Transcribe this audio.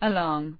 along.